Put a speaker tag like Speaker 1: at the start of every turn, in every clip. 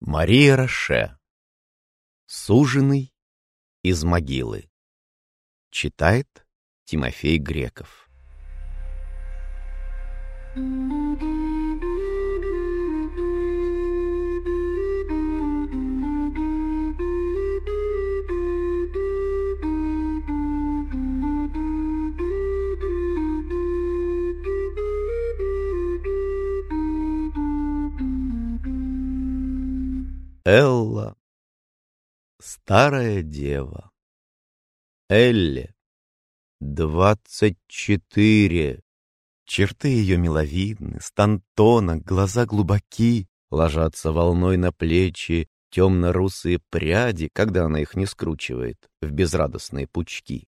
Speaker 1: Мария Роше. Суженый из могилы. Читает Тимофей Греков. Элла, старая дева. Элле, двадцать четыре. Черты ее миловидны, стан тонок, глаза глубоки, ложатся волной на плечи темно-русые пряди, когда она их не скручивает в безрадостные пучки.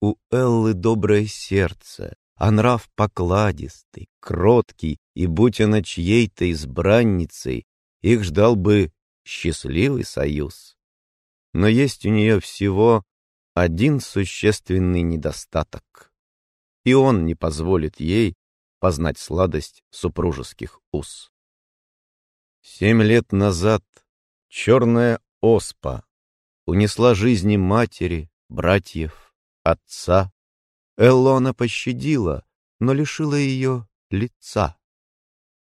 Speaker 1: У Эллы доброе сердце, а нрав покладистый, кроткий, и будь она чьей-то избранницей, их ждал бы счастливый союз. Но есть у нее всего один существенный недостаток. И он не позволит ей познать сладость супружеских уз. Семь лет назад черная оспа унесла жизни матери, братьев, отца. Эллона пощадила, но лишила ее лица.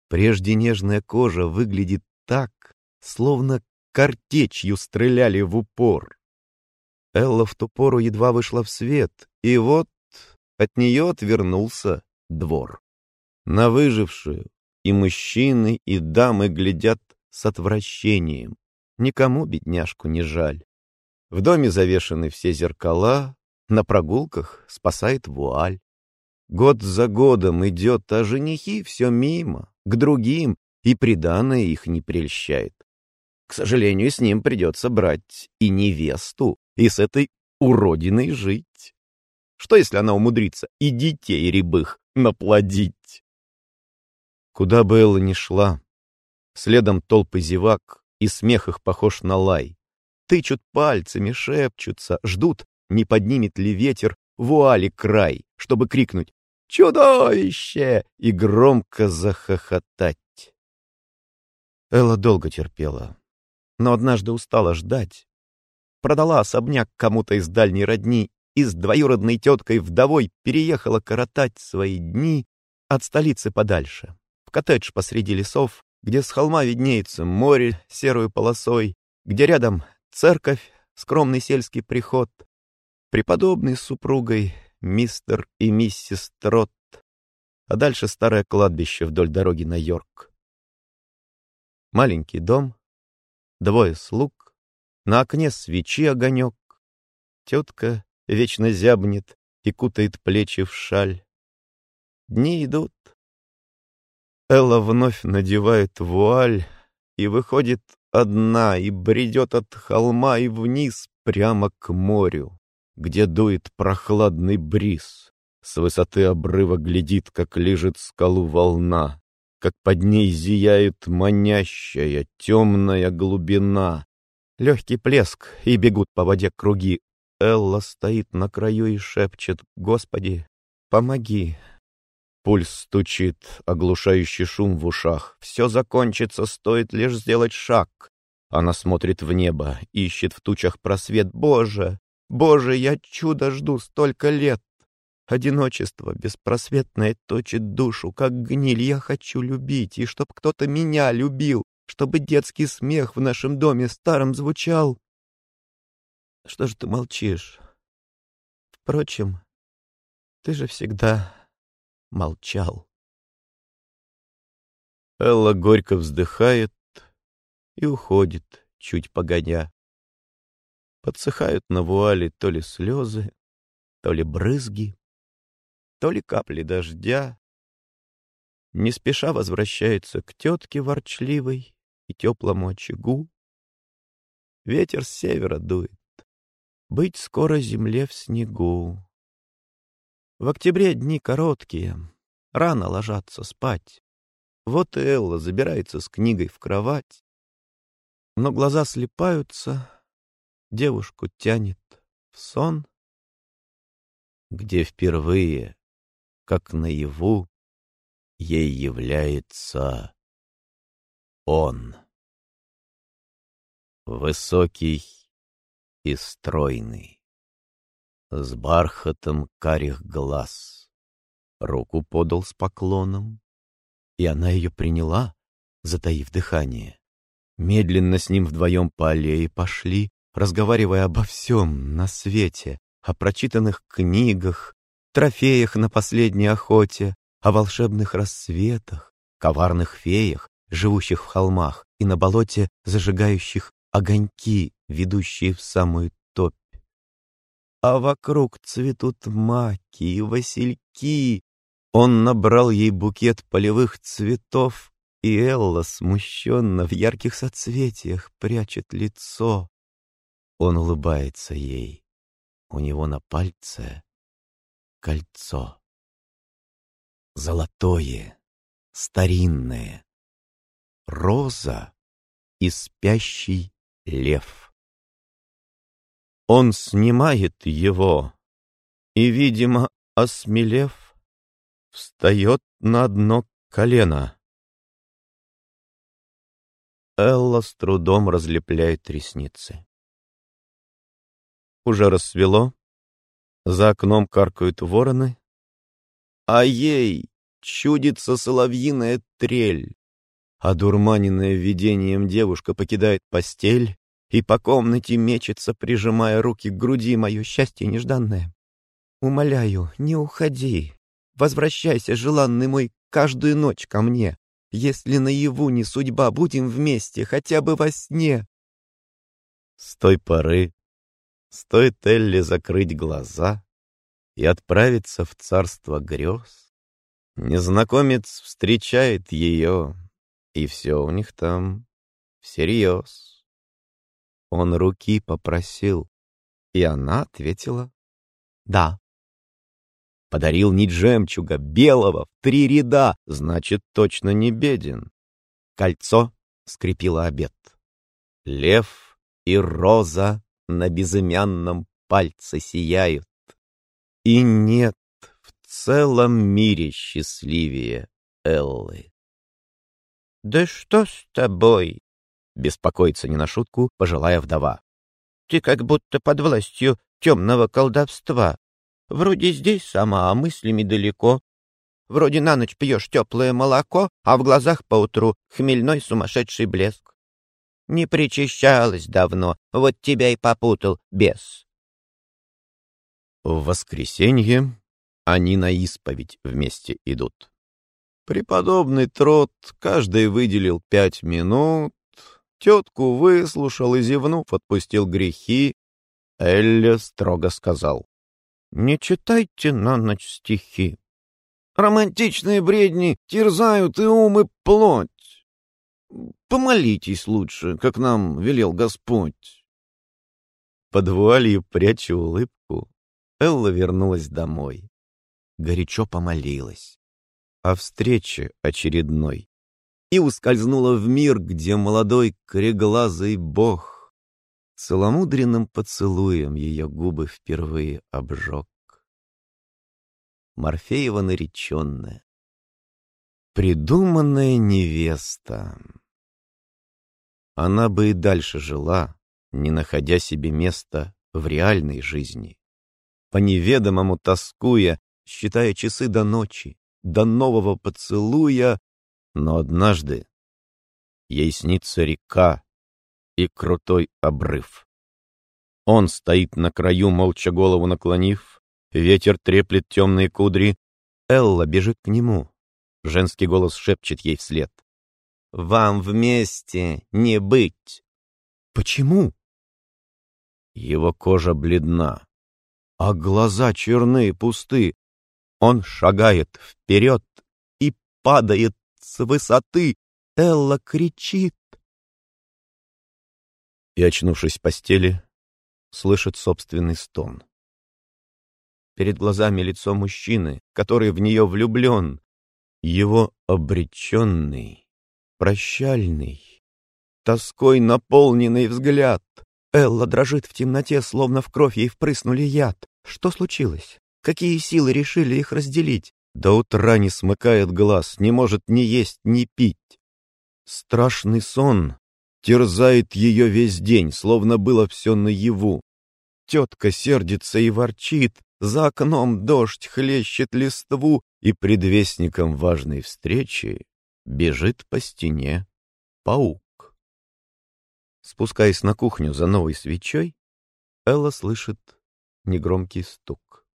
Speaker 1: Прежде нежная кожа выглядит словно картечью стреляли в упор. Элла в ту пору едва вышла в свет, и вот от нее отвернулся двор. На выжившую и мужчины, и дамы глядят с отвращением. Никому бедняжку не жаль. В доме завешаны все зеркала, на прогулках спасает вуаль. Год за годом идет, а женихи все мимо, к другим, и приданное их не прельщает. К сожалению, с ним придется брать и невесту, и с этой уродиной жить. Что, если она умудрится и детей рябых наплодить? Куда бы Элла ни шла, следом толпы зевак, и смех их похож на лай. Тычут пальцами, шепчутся, ждут, не поднимет ли ветер вуали край, чтобы крикнуть «Чудовище!» и громко захохотать. Элла долго терпела, но однажды устала ждать. Продала особняк кому-то из дальней родни и с двоюродной теткой вдовой переехала коротать свои дни от столицы подальше, в коттедж посреди лесов, где с холма виднеется море серой полосой, где рядом церковь, скромный сельский приход, преподобный с супругой мистер и миссис Трот, а дальше старое кладбище вдоль дороги на Йорк. Маленький дом, двое слуг, на окне свечи огонек. Тетка вечно зябнет и кутает плечи в шаль. Дни идут. Элла вновь надевает вуаль и выходит одна и бредет от холма и вниз прямо к морю, где дует прохладный бриз. С высоты обрыва глядит, как лежит скалу волна как под ней зияет манящая темная глубина. Легкий плеск, и бегут по воде круги. Элла стоит на краю и шепчет «Господи, помоги!» Пульс стучит, оглушающий шум в ушах. Все закончится, стоит лишь сделать шаг. Она смотрит в небо, ищет в тучах просвет. «Боже! Боже, я чудо жду столько лет!» Одиночество беспросветное точит душу, как гниль. Я хочу любить, и чтоб кто-то меня любил, чтобы детский смех в нашем доме старом звучал. Что же ты молчишь? Впрочем, ты же всегда молчал. Элла горько вздыхает и уходит, чуть погодя. Подсыхают на вуале то ли слезы, то ли брызги то ли капли дождя. Не спеша возвращается к тетке ворчливой и теплому очагу. Ветер с севера дует. Быть скоро земле в снегу. В октябре дни короткие, рано ложатся спать. Вот и Элла забирается с книгой в кровать. Но глаза слепаются, девушку тянет в сон, где впервые как наяву ей является он. высокий и стройный, с бархатом карих глаз. Руку подал с поклоном, и она ее приняла, затаив дыхание. Медленно с ним вдвоем по аллее пошли, разговаривая обо всем на свете, о прочитанных книгах, трофеях на последней охоте, о волшебных рассветах, коварных феях, живущих в холмах и на болоте зажигающих огоньки, ведущие в самую топь. А вокруг цветут маки и васильки. Он набрал ей букет полевых цветов, и Элла смущенно в ярких соцветиях прячет лицо. Он улыбается ей. У него на пальце кольцо. Золотое, старинное. Роза и спящий лев. Он снимает его и, видимо, осмелев, встает на одно колено. Элла с трудом разлепляет ресницы. Уже рассвело, за окном каркают вороны, а ей чудится соловьиная трель. Одурманенная видением девушка покидает постель и по комнате мечется, прижимая руки к груди мое счастье нежданное. Умоляю, не уходи. Возвращайся, желанный мой, каждую ночь ко мне. Если наяву не судьба, будем вместе, хотя бы во сне. С той поры стоит Элли закрыть глаза и отправиться в царство грез. Незнакомец встречает ее, и все у них там всерьез. Он руки попросил, и она ответила «да». Подарил нить жемчуга, белого, в три ряда, значит, точно не беден. Кольцо скрепило обед. Лев и роза на безымянном пальце сияют. И нет в целом мире счастливее Эллы. «Да что с тобой?» — беспокоится не на шутку пожилая вдова. «Ты как будто под властью темного колдовства. Вроде здесь сама, а мыслями далеко. Вроде на ночь пьешь теплое молоко, а в глазах поутру хмельной сумасшедший блеск. Не причащалась давно, вот тебя и попутал, бес». В воскресенье они на исповедь вместе идут. Преподобный Трот каждый выделил пять минут, тетку выслушал и, зевнув, отпустил грехи. Элля строго сказал, «Не читайте на ночь стихи. Романтичные бредни терзают и ум, и плоть. Помолитесь лучше, как нам велел Господь». Под вуалью пряча улыбку, Элла вернулась домой. Горячо помолилась о встрече очередной и ускользнула в мир, где молодой кореглазый бог целомудренным поцелуем ее губы впервые обжег. Морфеева нареченная, придуманная невеста. Она бы и дальше жила, не находя себе места в реальной жизни, по неведомому тоскуя, считая часы до ночи, до нового поцелуя, но однажды ей снится река и крутой обрыв. Он стоит на краю, молча голову наклонив, ветер треплет темные кудри. Элла бежит к нему. Женский голос шепчет ей вслед. «Вам вместе не быть!» «Почему?» Его кожа бледна, а глаза черны и пусты. Он шагает вперед и падает с высоты. Элла кричит. И, очнувшись в постели, слышит собственный стон. Перед глазами лицо мужчины, который в нее влюблен. Его обреченный, прощальный, тоской наполненный взгляд. Элла дрожит в темноте, словно в кровь ей впрыснули яд. Что случилось? Какие силы решили их разделить? До утра не смыкает глаз, не может ни есть, ни пить. Страшный сон терзает ее весь день, словно было все наяву. Тетка сердится и ворчит, за окном дождь хлещет листву, и предвестником важной встречи бежит по стене паук. Спускаясь на кухню за новой свечой, Элла слышит негромкий стук.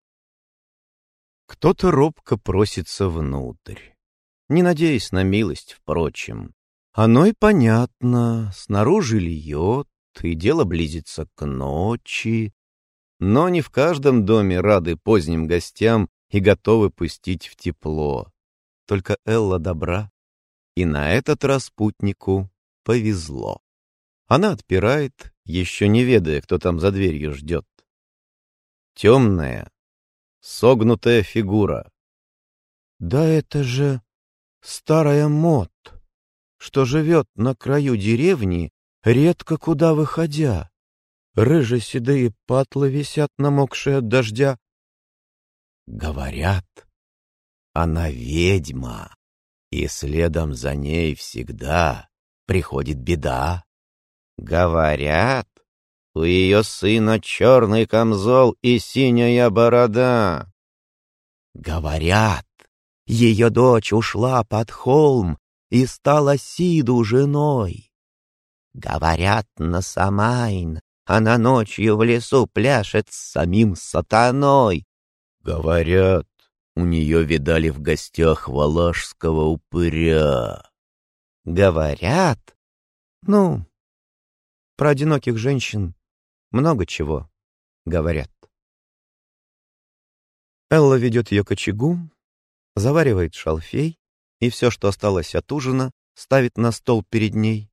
Speaker 1: Кто-то робко просится внутрь, не надеясь на милость, впрочем. Оно и понятно, снаружи льет, и дело близится к ночи. Но не в каждом доме рады поздним гостям и готовы пустить в тепло. Только Элла добра, и на этот раз путнику повезло. Она отпирает, еще не ведая, кто там за дверью ждет. Темная, согнутая фигура. Да это же старая Мот, что живет на краю деревни, редко куда выходя. Рыже-седые патлы висят, намокшие от дождя. Говорят, она ведьма, и следом за ней всегда приходит беда. Говорят, у ее сына черный камзол и синяя борода. Говорят, ее дочь ушла под холм и стала Сиду женой. Говорят, на Самайн она ночью в лесу пляшет с самим сатаной. Говорят, у нее видали в гостях валашского упыря. Говорят, ну, про одиноких женщин много чего говорят. Элла ведет ее к очагу, заваривает шалфей, и все, что осталось от ужина, ставит на стол перед ней.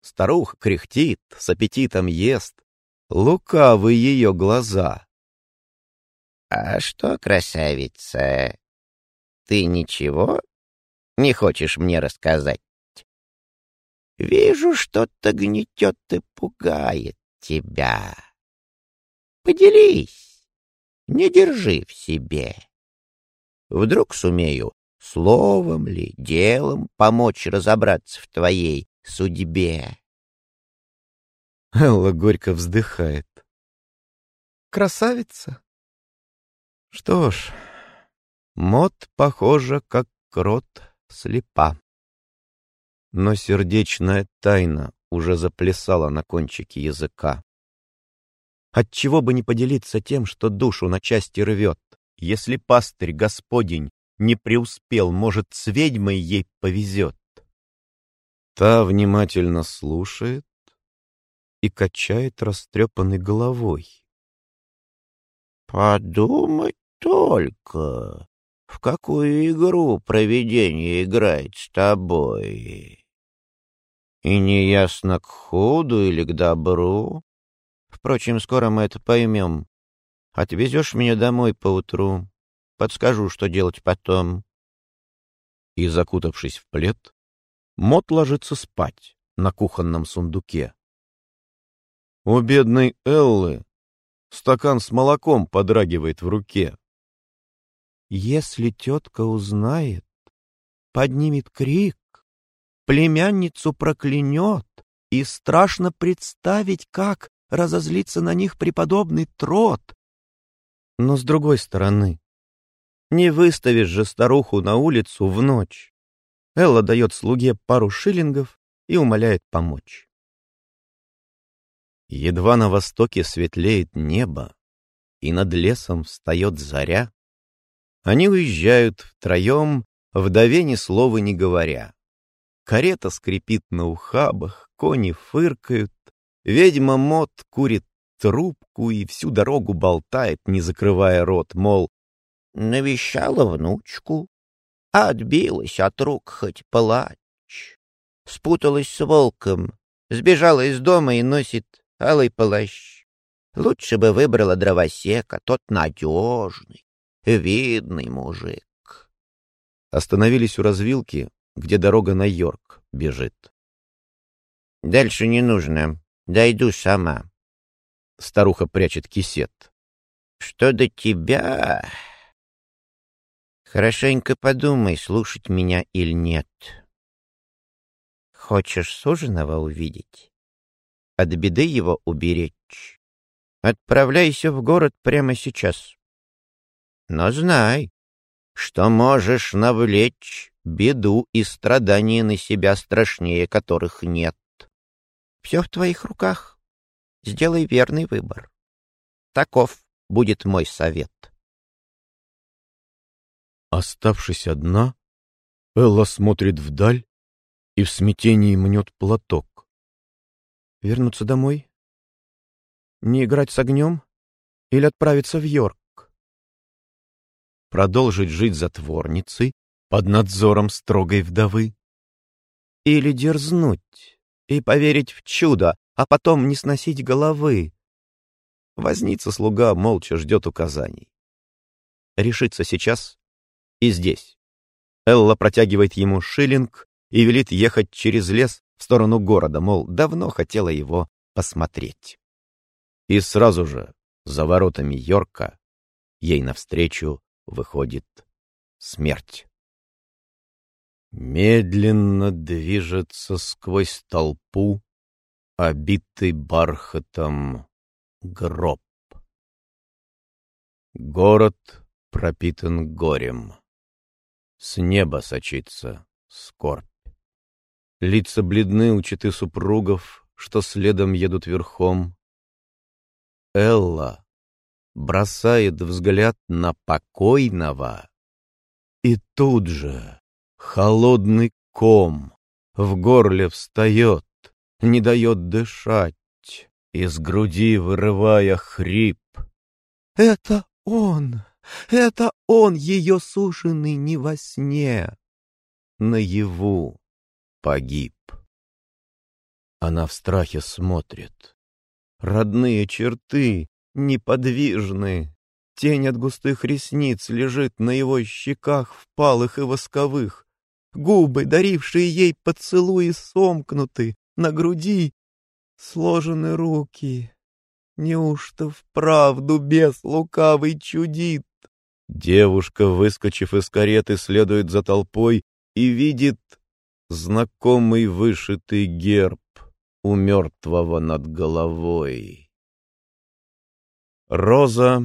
Speaker 1: Старуха кряхтит, с аппетитом ест. Лукавы ее глаза. — А что, красавица, ты ничего не хочешь мне рассказать? Вижу, что-то гнетет и пугает тебя. Поделись, не держи в себе. Вдруг сумею словом ли, делом помочь разобраться в твоей судьбе. Элла горько вздыхает. Красавица? Что ж, мод, похоже, как крот слепа. Но сердечная тайна уже заплясала на кончике языка. Отчего бы не поделиться тем, что душу на части рвет, если пастырь Господень не преуспел, может, с ведьмой ей повезет. Та внимательно слушает и качает растрепанной головой. «Подумать только, в какую игру провидение играет с тобой. И неясно к худу или к добру. Впрочем, скоро мы это поймем. Отвезешь меня домой поутру, подскажу, что делать потом. И, закутавшись в плед, Мот ложится спать на кухонном сундуке. У бедной Эллы стакан с молоком подрагивает в руке. Если тетка узнает, поднимет крик, племянницу проклянет, и страшно представить, как разозлится на них преподобный трот, но с другой стороны, не выставишь же старуху на улицу в ночь. Элла дает слуге пару шиллингов и умоляет помочь. Едва на востоке светлеет небо, и над лесом встает заря, они уезжают втроем, вдове ни слова не говоря. Карета скрипит на ухабах, кони фыркают, ведьма Мот курит трубку и всю дорогу болтает, не закрывая рот, мол, навещала внучку, а отбилась от рук хоть плачь. Спуталась с волком, сбежала из дома и носит алый плащ. Лучше бы выбрала дровосека, тот надежный, видный мужик. Остановились у развилки, где дорога на Йорк бежит. «Дальше не нужно. Дойду сама», Старуха прячет кисет. «Что до тебя...» «Хорошенько подумай, слушать меня или нет.
Speaker 2: Хочешь суженого увидеть? От беды его уберечь? Отправляйся в город прямо сейчас. Но знай, что можешь навлечь беду и страдания на себя страшнее, которых нет. Все в твоих руках. Сделай верный выбор. Таков будет мой совет.
Speaker 1: Оставшись одна, Элла смотрит вдаль и в смятении мнет платок. Вернуться домой? Не играть с огнем? Или отправиться в Йорк? Продолжить жить затворницей под надзором строгой вдовы? Или дерзнуть и поверить в чудо, а потом не сносить головы? Возница-слуга молча ждет указаний. Решиться сейчас и здесь. Элла протягивает ему шиллинг и велит ехать через лес в сторону города, мол, давно хотела его посмотреть. И сразу же, за воротами Йорка, ей навстречу выходит смерть. Медленно движется сквозь толпу, обитый бархатом гроб. Город пропитан горем. С неба сочится скорбь. Лица бледны у четы супругов, что следом едут верхом. Элла бросает взгляд на покойного, и тут же холодный ком в горле встает, не дает дышать, из груди вырывая хрип. «Это он! Это он, ее суженый не во сне!» Наяву погиб. Она в страхе смотрит. Родные черты неподвижны. Тень от густых ресниц лежит на его щеках впалых и восковых. Губы, дарившие ей поцелуи, сомкнуты, на груди сложены руки. Неужто вправду бес лукавый чудит? Девушка, выскочив из кареты, следует за толпой и видит знакомый вышитый герб у мертвого над головой. Роза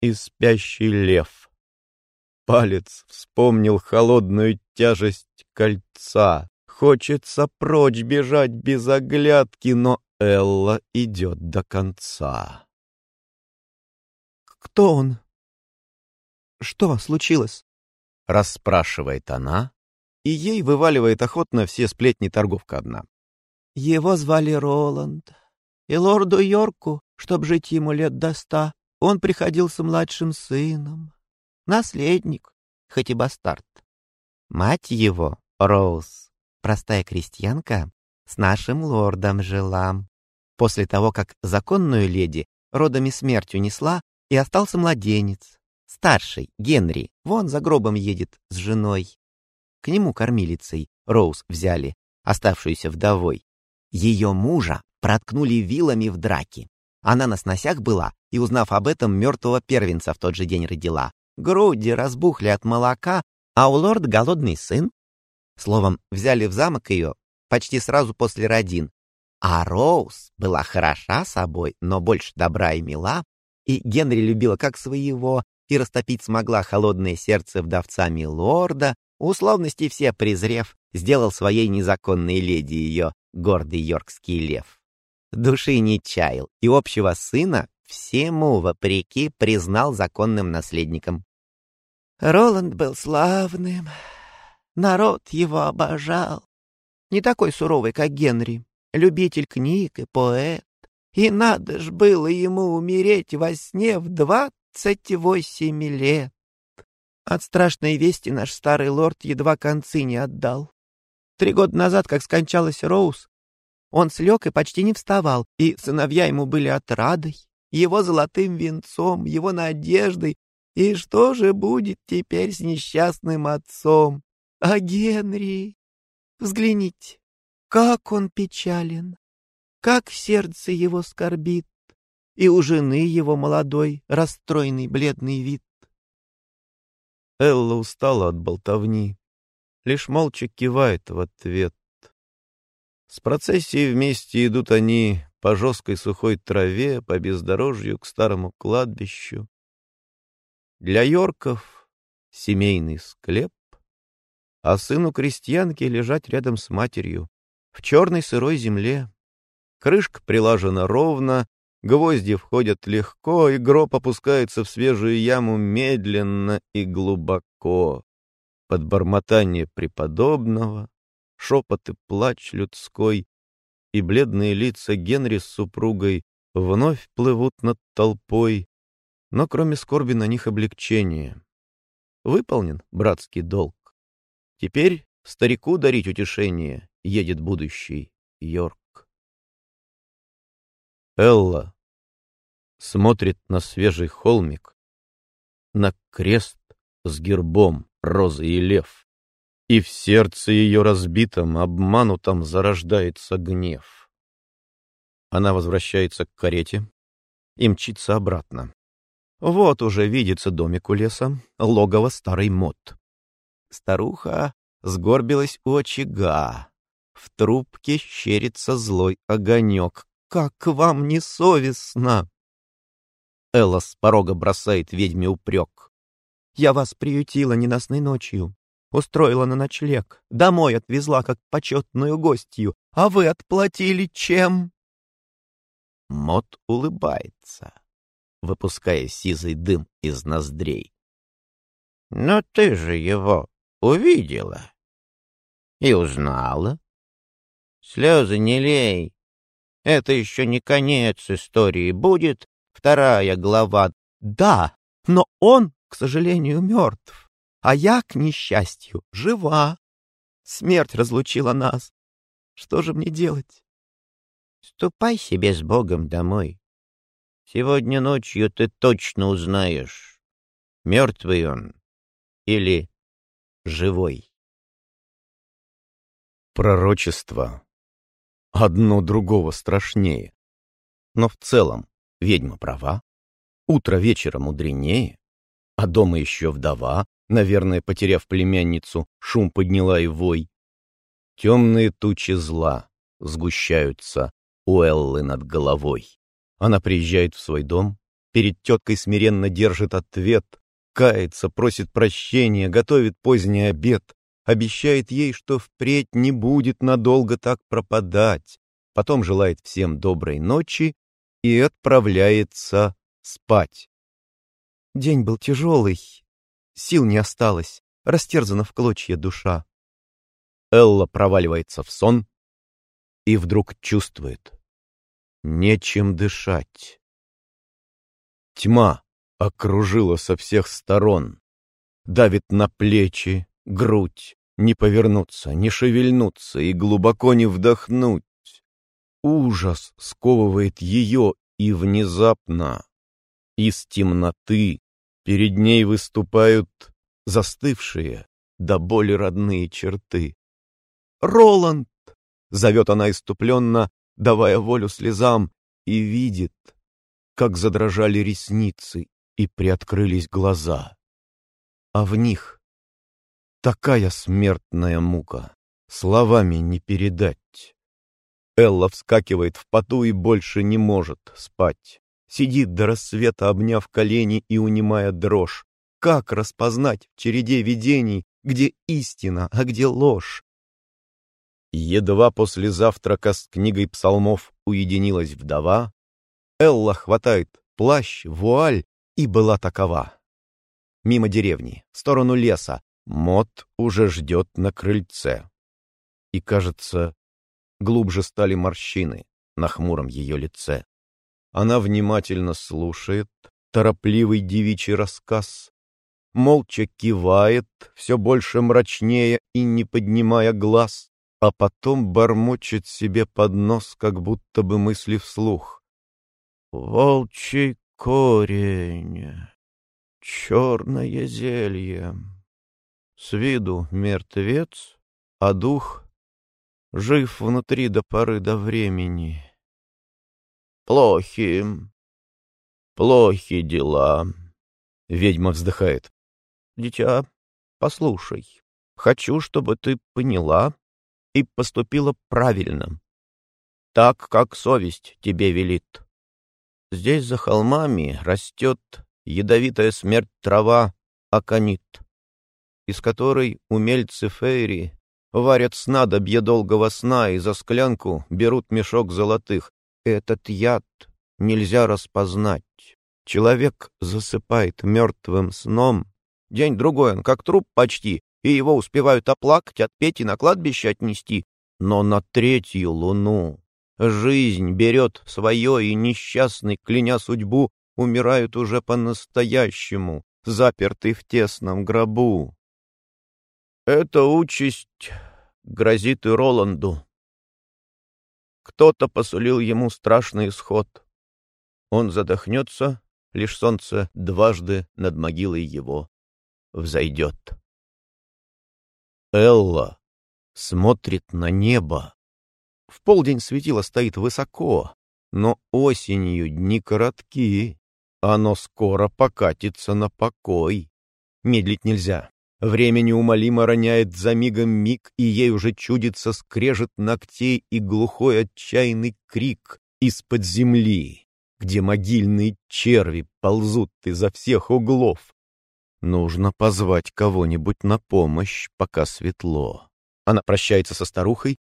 Speaker 1: и спящий лев. Палец вспомнил холодную тяжесть кольца. Хочется прочь бежать без оглядки, но Элла идет до конца. «Кто он? Что случилось?» — расспрашивает она, и ей вываливает охотно все сплетни торговка одна. «Его звали Роланд, и лорду Йорку, чтоб жить ему лет до ста, он приходился младшим сыном, наследник, хоть и бастард. Мать его, Роуз, простая крестьянка, с нашим лордом жила. После того, как законную леди родами смертью несла, и остался младенец. Старший, Генри, вон за гробом едет с женой. К нему кормилицей Роуз взяли, оставшуюся вдовой. Ее мужа проткнули вилами в драке. Она на сносях была, и, узнав об этом, мертвого первенца в тот же день родила. Груди разбухли от молока, а у лорд голодный сын. Словом, взяли в замок ее почти сразу после родин. А Роуз была хороша собой, но больше добра и мила, и Генри любила как своего, и растопить смогла холодное сердце вдовцами лорда, условности все презрев, сделал своей незаконной леди ее гордый йоркский лев. Души не чаял, и общего сына всему вопреки признал законным наследником. Роланд был славным, народ его обожал. Не такой суровый, как Генри, любитель книг и поэт. И надо ж было ему умереть во сне в двадцать восемь лет. От страшной вести наш старый лорд едва концы не отдал. Три года назад, как скончалась Роуз, он слег и почти не вставал, и сыновья ему были отрадой, его золотым венцом, его надеждой. И что же будет теперь с несчастным отцом? А Генри? Взгляните, как он печален, как сердце его скорбит, и у жены его молодой, расстроенный бледный вид. Элла устала от болтовни, лишь молча кивает в ответ. С процессией вместе идут они по жесткой сухой траве, по бездорожью к старому кладбищу. Для Йорков семейный склеп, а сыну крестьянки лежать рядом с матерью в черной сырой земле. Крышка прилажена ровно, гвозди входят легко, и гроб опускается в свежую яму медленно и глубоко. Под бормотание преподобного, шепот и плач людской, и бледные лица Генри с супругой вновь плывут над толпой, но кроме скорби на них облегчение. Выполнен братский долг. Теперь старику дарить утешение едет будущий Йорк. Элла смотрит на свежий холмик, на крест с гербом розы и лев, и в сердце ее разбитом, обманутом зарождается гнев. Она возвращается к карете и мчится обратно. Вот уже видится домик у леса, логово старой мод. Старуха сгорбилась у очага. В трубке щерится злой огонек. «Как вам не совестно?» Элла с порога бросает ведьме упрек. «Я вас приютила ненастной ночью, устроила на ночлег, домой отвезла как почетную гостью, а вы отплатили чем?» Мот улыбается, выпуская сизый дым из ноздрей. «Но ты же его увидела и узнала. Слезы не лей. Это еще не конец истории. Будет вторая глава. Да, но он, к сожалению, мертв, а я, к несчастью, жива. Смерть разлучила нас. Что же мне делать? Ступай себе с Богом домой. Сегодня ночью ты точно узнаешь, мертвый он или живой. Пророчество одно другого страшнее. Но в целом ведьма права, утро вечера мудренее, а дома еще вдова, наверное, потеряв племянницу, шум подняла и вой. Темные тучи зла сгущаются у Эллы над головой. Она приезжает в свой дом, перед теткой смиренно держит ответ, кается, просит прощения, готовит поздний обед, обещает ей, что впредь не будет надолго так пропадать, потом желает всем доброй ночи и отправляется спать. День был тяжелый, сил не осталось, растерзана в клочья душа. Элла проваливается в сон и вдруг чувствует — нечем дышать. Тьма окружила со всех сторон, давит на плечи, грудь, не повернуться, не шевельнуться и глубоко не вдохнуть. Ужас сковывает ее, и внезапно из темноты перед ней выступают застывшие до боли родные черты. «Роланд!» — зовет она иступленно, давая волю слезам, и видит, как задрожали ресницы и приоткрылись глаза. А в них такая смертная мука, словами не передать. Элла вскакивает в поту и больше не может спать. Сидит до рассвета, обняв колени и унимая дрожь. Как распознать в череде видений, где истина, а где ложь? Едва после завтрака с книгой псалмов уединилась вдова, Элла хватает плащ, вуаль и была такова. Мимо деревни, в сторону леса, Мот уже ждет на крыльце. И, кажется, глубже стали морщины на хмуром ее лице. Она внимательно слушает торопливый девичий рассказ, молча кивает, все больше мрачнее и не поднимая глаз, а потом бормочет себе под нос, как будто бы мысли вслух. «Волчий корень, черное зелье. С виду мертвец, а дух жив внутри до поры до времени. Плохи, плохи дела. Ведьма вздыхает. Дитя, послушай, хочу, чтобы ты поняла,
Speaker 2: и поступила правильно, так, как совесть тебе велит. Здесь за холмами растет ядовитая смерть трава аконит, из которой умельцы Фейри варят снадобье долгого сна и за склянку берут мешок золотых. Этот яд нельзя распознать. Человек засыпает мертвым сном. День-другой он как труп почти, и его успевают оплакать, отпеть и на кладбище отнести. Но на третью луну жизнь берет свое, и несчастный, кляня судьбу, умирают уже по-настоящему, запертый в тесном гробу. Эта участь грозит и Роланду. Кто-то посулил ему страшный исход. Он задохнется, лишь солнце дважды над могилой его взойдет. Элла смотрит на небо. В полдень светило стоит высоко, но осенью дни короткие. Оно скоро покатится на покой. Медлить нельзя. Время неумолимо роняет за мигом миг, и ей уже чудится скрежет ногтей и глухой отчаянный крик из-под земли, где могильные черви ползут изо всех углов. Нужно позвать кого-нибудь на помощь, пока светло. Она прощается со старухой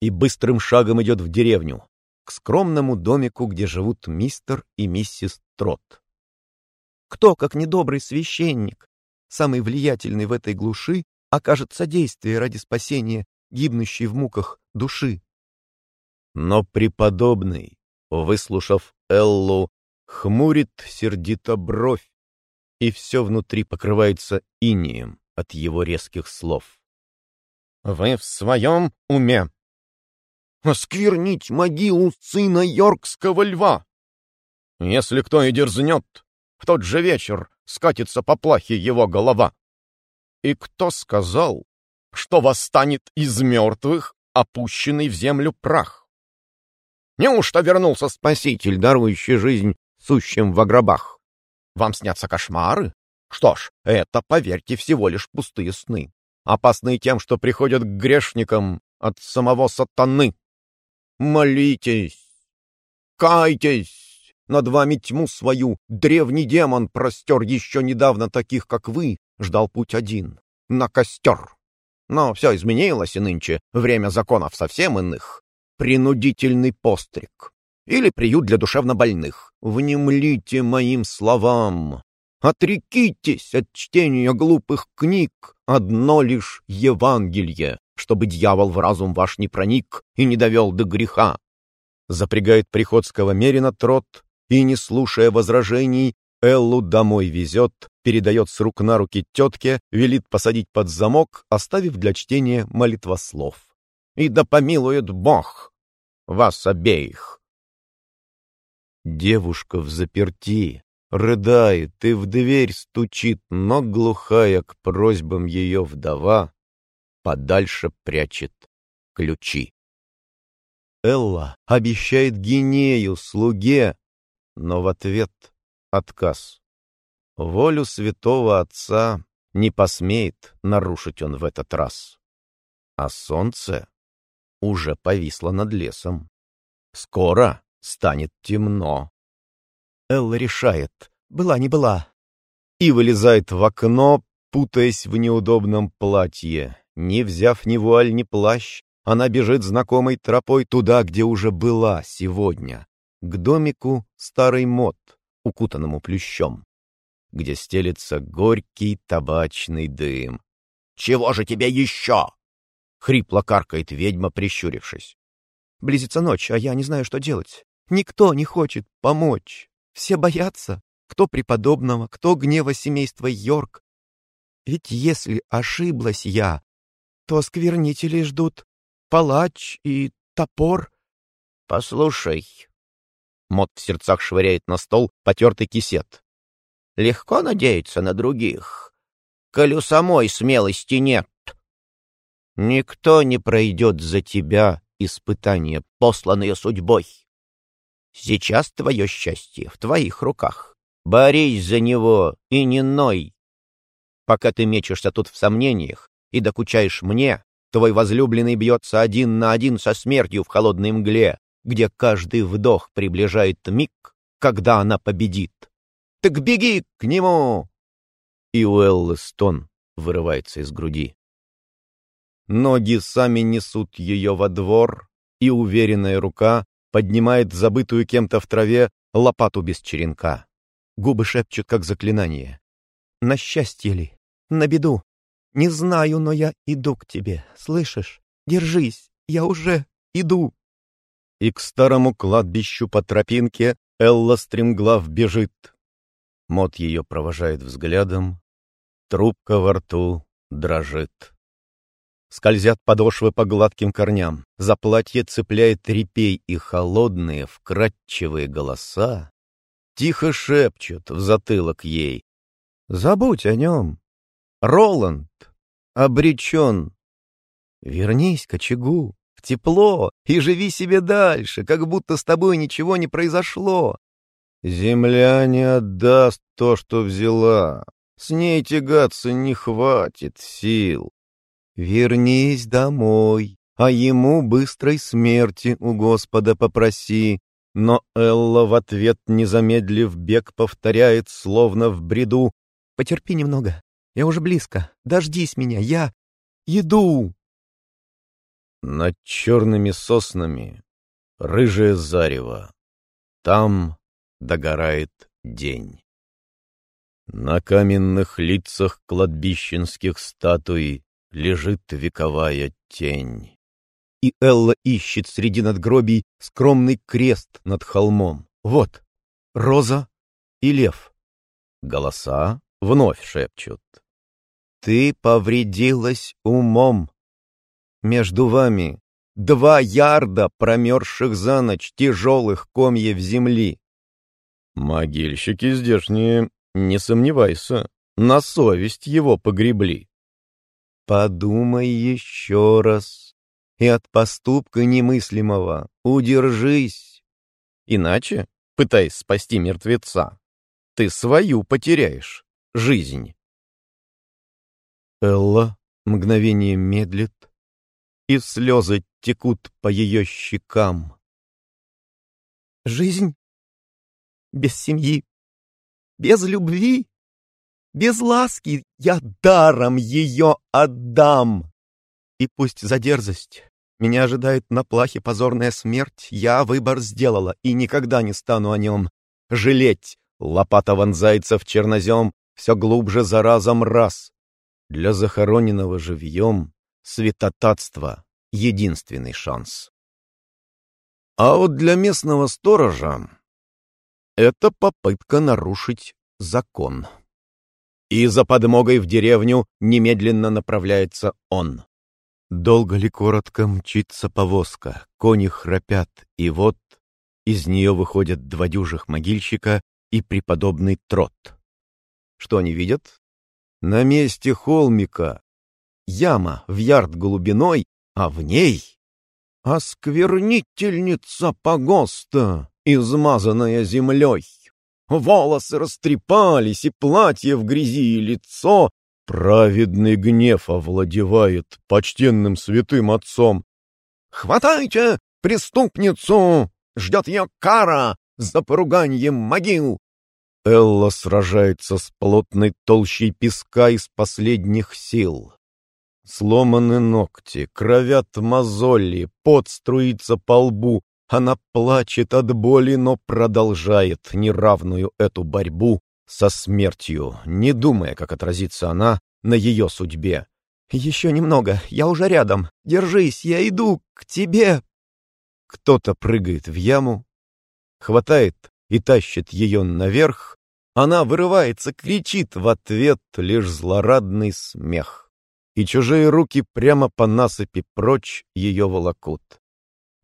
Speaker 2: и быстрым шагом идет в деревню, к скромному домику, где живут мистер и миссис Трот. Кто, как недобрый священник, самый влиятельный в этой глуши, окажет содействие ради спасения гибнущей в муках души? Но преподобный, выслушав Эллу, хмурит сердито бровь, и все внутри покрывается инием от его резких слов. «Вы в своем уме?» осквернить могилу сына Йоркского льва. Если кто и дерзнет, в тот же вечер скатится по плахе его голова. И кто сказал, что восстанет из мертвых опущенный в землю прах? Неужто вернулся Спаситель, дарующий жизнь сущим в гробах? Вам снятся кошмары? Что ж, это, поверьте, всего лишь пустые сны, опасные тем, что приходят к грешникам от самого сатаны. Молитесь! Кайтесь! Над вами тьму свою древний демон простер еще недавно таких, как вы, ждал путь один — на костер. Но все изменилось, и нынче время законов совсем иных. Принудительный постриг или приют для душевнобольных. Внемлите моим словам. Отрекитесь от чтения глупых книг, одно лишь Евангелие чтобы дьявол в разум ваш не проник и не довел до греха. Запрягает приходского мерина трот, и, не слушая возражений, Эллу домой везет, передает с рук на руки тетке, велит посадить под замок, оставив для чтения молитвослов. И да помилует Бог вас обеих. Девушка в заперти, рыдает и в дверь стучит, но глухая к просьбам ее вдова подальше прячет ключи. Элла обещает Гинею, слуге, но в ответ отказ. Волю святого отца не посмеет нарушить он в этот раз. А солнце уже повисло над лесом. Скоро станет темно. Элла решает, была не была, и вылезает в окно, путаясь в неудобном платье. Не взяв ни вуаль, ни плащ, она бежит знакомой тропой туда, где уже была сегодня, к домику старый мод, укутанному плющом, где стелится горький табачный дым. «Чего же тебе еще?» — хрипло каркает ведьма, прищурившись. «Близится ночь, а я не знаю, что делать. Никто не хочет помочь. Все боятся, кто преподобного, кто гнева семейства Йорк. Ведь если ошиблась я, то сквернители ждут палач и топор. — Послушай. Мот в сердцах швыряет на стол потертый кисет. — Легко надеяться на других, коль самой смелости нет. Никто не пройдет за тебя испытание, посланное судьбой. Сейчас твое счастье в твоих руках. Борись за него и не ной. Пока ты мечешься тут в сомнениях, и докучаешь мне, Твой возлюбленный бьется один на один со смертью в холодной мгле, где каждый вдох приближает миг, когда она победит. Так беги к нему!» И у Эллы стон вырывается из груди. Ноги сами несут ее во двор, и уверенная рука поднимает забытую кем-то в траве лопату без черенка. Губы шепчут, как заклинание. «На счастье ли? На беду? Не знаю, но я иду к тебе, слышишь? Держись, я уже иду!» И к старому кладбищу по тропинке Элла стремглав бежит. Мот ее провожает взглядом, трубка во рту дрожит. Скользят подошвы по гладким корням, за платье цепляет репей, и холодные, вкрадчивые голоса тихо шепчут в затылок ей. «Забудь о нем! Роланд обречен! Вернись к очагу, в тепло, и живи себе дальше, как будто с тобой ничего не произошло. Земля не отдаст то, что взяла, с ней тягаться не хватит сил. «Вернись домой, а ему быстрой смерти у Господа попроси». Но Элла в ответ, не замедлив бег, повторяет, словно в бреду. «Потерпи немного, я уже близко, дождись меня, я иду». Над черными соснами рыжее зарево. Там догорает день. На каменных лицах кладбищенских статуй лежит вековая тень. И Элла ищет среди надгробий скромный крест над холмом. Вот, роза и лев. Голоса вновь шепчут. Ты повредилась умом. Между вами два ярда промерзших за ночь тяжелых комьев земли. Могильщики здешние, не сомневайся, на совесть его погребли. Подумай еще раз, и от поступка немыслимого удержись. Иначе, пытаясь спасти мертвеца, ты свою потеряешь, жизнь. Элла мгновение медлит, и слезы текут по ее щекам. Жизнь без семьи, без любви без ласки я даром ее отдам. И пусть за дерзость меня ожидает на плахе позорная смерть, я выбор сделала и никогда не стану о нем жалеть. Лопата вонзается в чернозем все глубже за разом раз. Для захороненного живьем святотатство — единственный шанс. А вот для местного сторожа это попытка нарушить закон и за подмогой в деревню немедленно направляется он. Долго ли коротко мчится повозка, кони храпят, и вот из нее выходят два дюжих могильщика и преподобный трот. Что они видят? На месте холмика яма в ярд глубиной, а в ней осквернительница погоста, измазанная землей. Волосы растрепались, и платье в грязи, и лицо. Праведный гнев овладевает почтенным святым отцом. «Хватайте преступницу! Ждет ее кара за поруганием могил!» Элла сражается с плотной толщей песка из последних сил. Сломаны ногти, кровят мозоли, пот струится по лбу, она плачет от боли, но продолжает неравную эту борьбу со смертью, не думая, как отразится она на ее судьбе. «Еще немного, я уже рядом. Держись, я иду к тебе!» Кто-то прыгает в яму, хватает и тащит ее наверх. Она вырывается, кричит в ответ лишь злорадный смех. И чужие руки прямо по насыпи прочь ее волокут.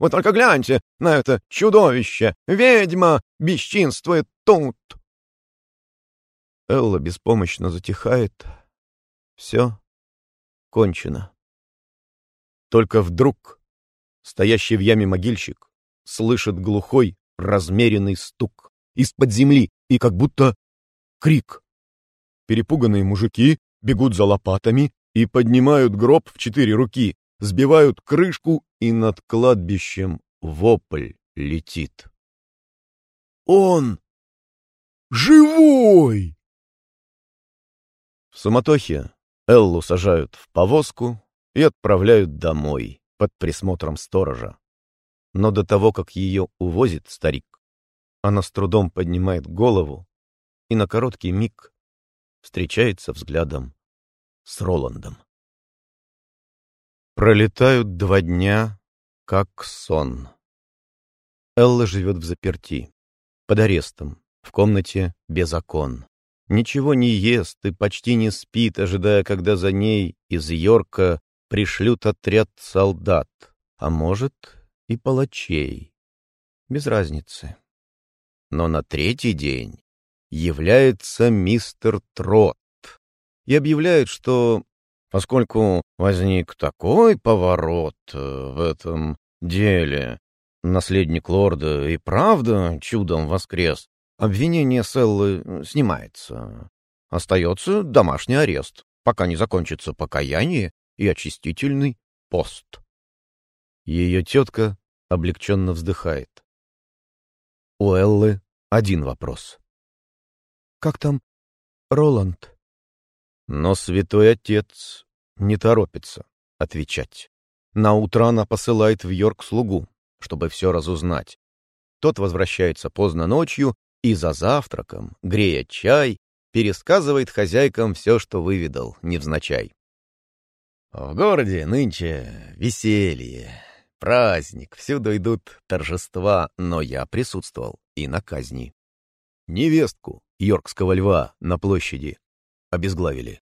Speaker 2: Вы только гляньте на это чудовище! Ведьма бесчинствует тут!» Элла беспомощно затихает. Все кончено. Только вдруг стоящий в яме могильщик слышит глухой, размеренный стук из-под земли и как будто крик. Перепуганные мужики бегут за лопатами и поднимают гроб в четыре руки.
Speaker 1: сбивают крышку, и над кладбищем вопль летит. «Он живой!» В суматохе Эллу сажают в повозку и отправляют домой под присмотром сторожа. Но до того, как ее увозит старик, она с трудом поднимает голову и на короткий миг встречается взглядом с Роландом. Пролетают два дня, как сон. Элла живет в заперти, под арестом, в комнате без окон. Ничего не ест и почти не спит, ожидая, когда за ней из Йорка пришлют отряд солдат, а может и палачей. Без разницы. Но на третий день является мистер Трот и объявляет, что поскольку возник такой поворот э, в этом деле, наследник лорда и правда чудом воскрес, обвинение Селлы э, снимается. Остается домашний арест, пока не закончится покаяние и очистительный пост. Ее тетка облегченно вздыхает. У Эллы один вопрос. «Как там Роланд?» Но святой отец не торопится отвечать. На утро она посылает в Йорк слугу, чтобы все разузнать. Тот возвращается поздно ночью и за завтраком, грея чай, пересказывает хозяйкам все, что выведал, невзначай. В городе нынче веселье, праздник, всюду идут торжества, но я присутствовал и на казни. Невестку Йоркского льва на площади обезглавили.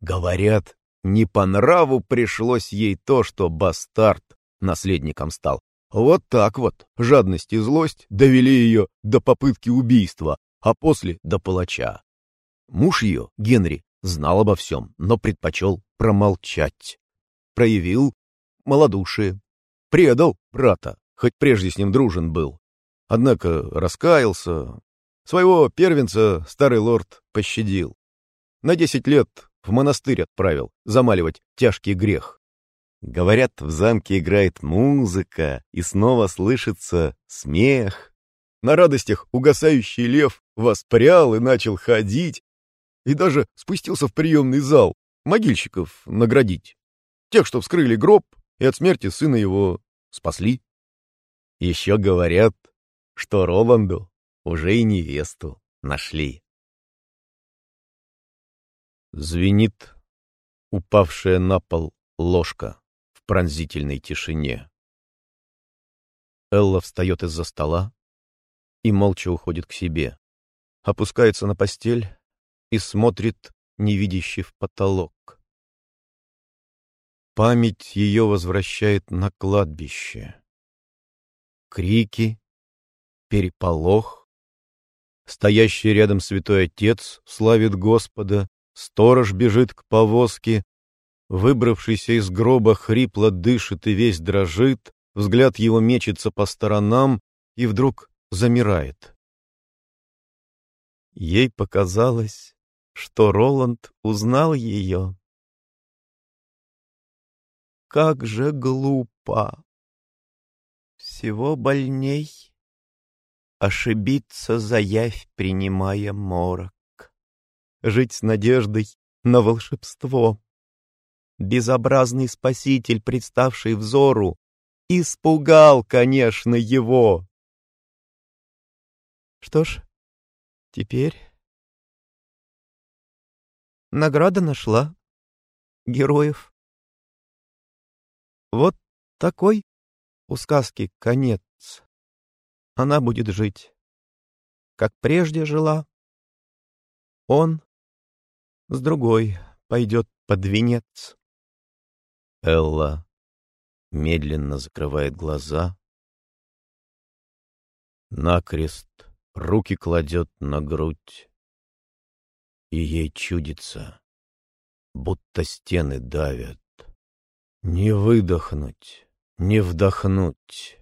Speaker 1: Говорят, не по нраву пришлось ей то, что бастард наследником стал. Вот так вот, жадность и злость довели ее до попытки убийства, а после до палача. Муж ее, Генри, знал обо всем, но предпочел промолчать. Проявил малодушие. Предал брата, хоть прежде с ним дружен был. Однако раскаялся. Своего первенца старый лорд пощадил. На десять лет в монастырь отправил замаливать тяжкий грех. Говорят, в замке играет музыка, и снова слышится смех. На радостях угасающий лев воспрял и начал ходить, и даже спустился в приемный зал могильщиков наградить. Тех, что вскрыли гроб и от смерти сына его спасли. Еще говорят, что Роланду уже и невесту нашли. Звенит упавшая на пол ложка в пронзительной тишине. Элла встает из-за стола и молча уходит к себе, опускается на постель и смотрит, невидящий в потолок. Память ее возвращает на кладбище. Крики, переполох. Стоящий рядом святой отец славит Господа Сторож бежит к повозке, выбравшийся из гроба хрипло дышит и весь дрожит, взгляд его мечется по сторонам и вдруг замирает. Ей показалось, что Роланд узнал ее. Как же глупо! Всего больней ошибиться, заявь, принимая морок жить с надеждой на волшебство. Безобразный спаситель, представший взору, испугал, конечно, его. Что ж, теперь... Награда нашла. Героев. Вот такой у сказки конец. Она будет жить, как прежде жила. Он с другой пойдет под венец. Элла медленно закрывает глаза, накрест руки кладет на грудь, и ей чудится, будто стены давят. Не выдохнуть, не вдохнуть.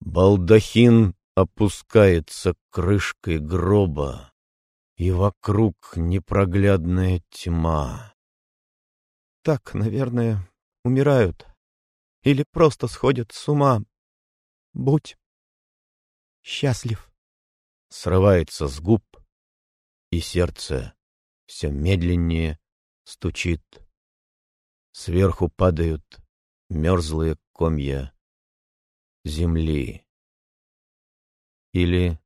Speaker 1: Балдахин опускается крышкой гроба, и вокруг непроглядная тьма. Так, наверное, умирают или просто сходят с ума. Будь счастлив. Срывается с губ, и сердце все медленнее стучит. Сверху падают мерзлые комья земли. Или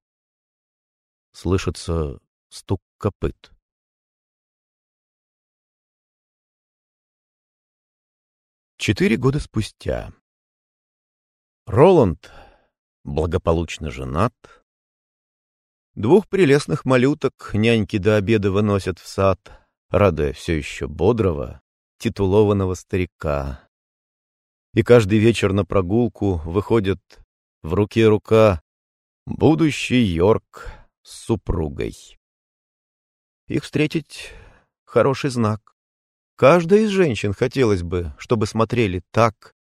Speaker 1: слышится стук копыт. Четыре года спустя. Роланд благополучно женат. Двух прелестных малюток няньки до обеда выносят в сад, радуя все еще бодрого, титулованного старика. И каждый вечер на прогулку выходит в руке рука будущий Йорк с супругой. Их встретить — хороший знак. Каждая из женщин хотелось бы, чтобы смотрели так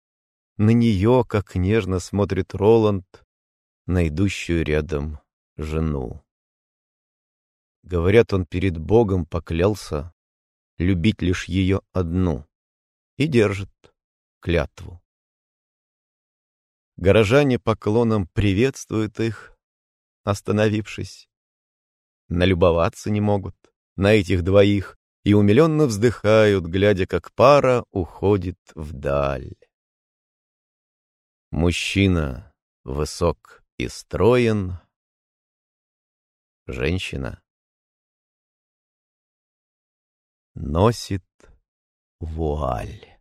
Speaker 1: на нее, как нежно смотрит Роланд на идущую рядом жену. Говорят, он перед Богом поклялся любить лишь ее одну и держит клятву. Горожане поклоном приветствуют их, остановившись. Налюбоваться не могут на этих двоих и умиленно вздыхают, глядя, как пара уходит вдаль. Мужчина высок и строен, женщина носит вуаль.